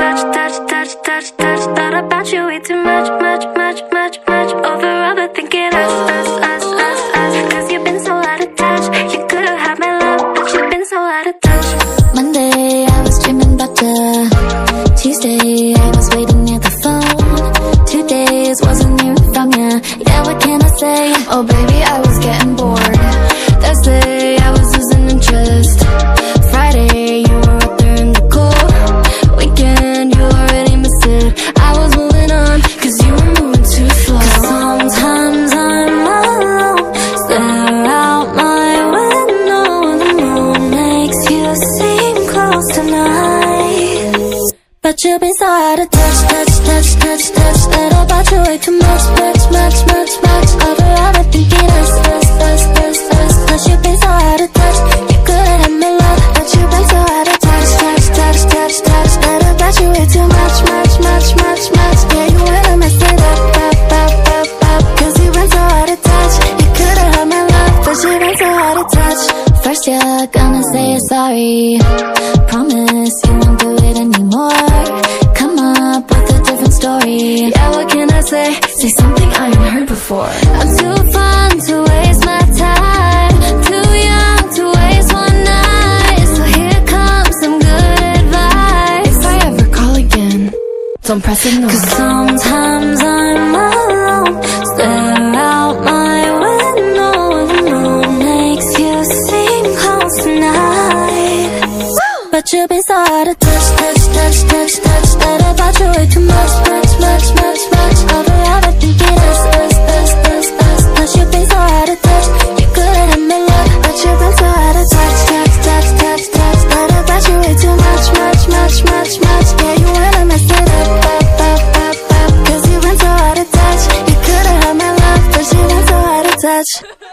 touch, touch, touch, touch, touch. Thought about you way too much, much, much, much, much. Over overthinking us, us, us, us, us. Cause you've been so out of touch. You could've had my love, but you've been so out of touch. Monday, I was dreaming about you. Tuesday, But you've been so out of touch, touch, touch, touch, touch. That about you way too much, much, much, much, much. Over overthinking us, us, us, us, us. Cause you've been so out of touch. You could've had my love, but you've been so out of touch, touch, touch, touch, touch. That about you way too much, much, much, much, much. Yeah, you wanna mess it up, up, up, up, up. Cause you've been so out of touch. You could've had my love, but you've been so out of touch. First you're gonna say you're sorry. Promise story. Yeah, what can I say? Say something I ain't heard before. I'm too fun to waste my time. Too young to waste one night. So here comes some good advice. If I ever call again, don't press ignore. Cause sometimes I'm alone. Stare out my window and moon makes you seem close tonight. But you've been so out of touch, touch, touch, touch, touch. That about you way too much, touch.